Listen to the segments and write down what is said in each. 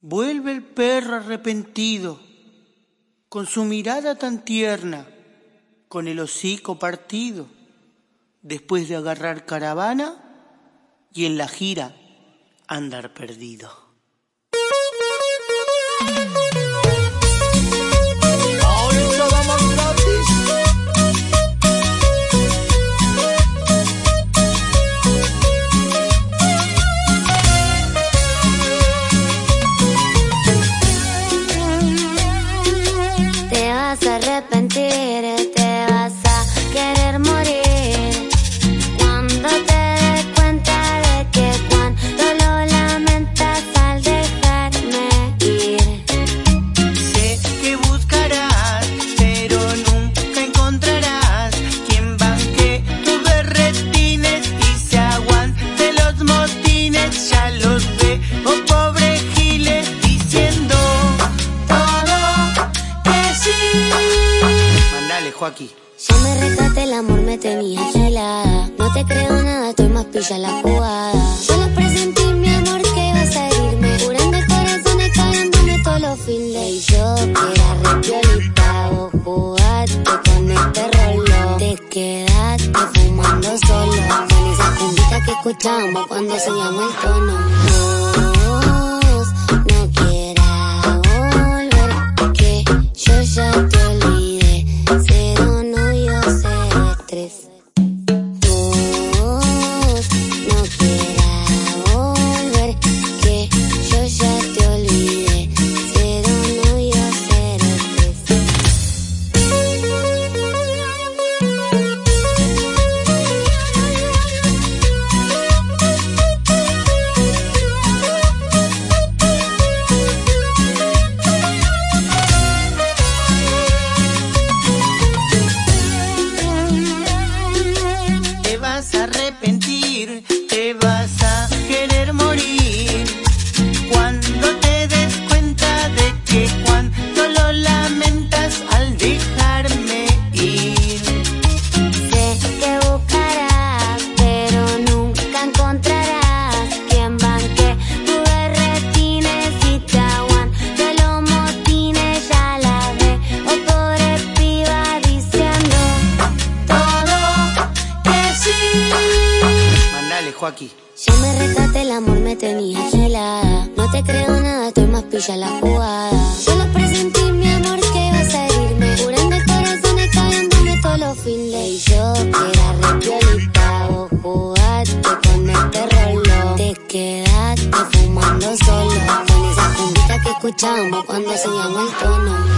Vuelve el perro arrepentido, con su mirada tan tierna, con el hocico partido, después de agarrar caravana y en la gira andar perdido. Joaquín. Si me retraté el amor me tenía gilada. No te creo nada, estoy más pilla la jugada. Solo presentí mi amor que ibas a herirme. Jurando el corazón cagándome todos los fines. Y yo que era repiolita, vos jugaste con este rollo. Te quedaste fumando solo. Con esa cumbita que escuchamos cuando llama el tono. 3. Joaquín. Si me retraté el amor me tenía gilada. No te creo nada, estoy más pilla la jugada. Solo presentí mi amor que ibas a herirme. Jurando el corazón cagándome todos los fines. Y yo que era repiolita, jugaste con este rollo. Te quedaste fumando solo. Con esa cumbita que escuchamos cuando llama el tono.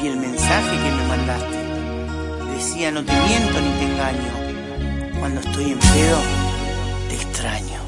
Vi el mensaje que me mandaste. Decía no te miento ni te engaño. Cuando estoy en pedo, te extraño.